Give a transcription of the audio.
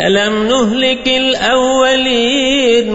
ألم نهلك الأولين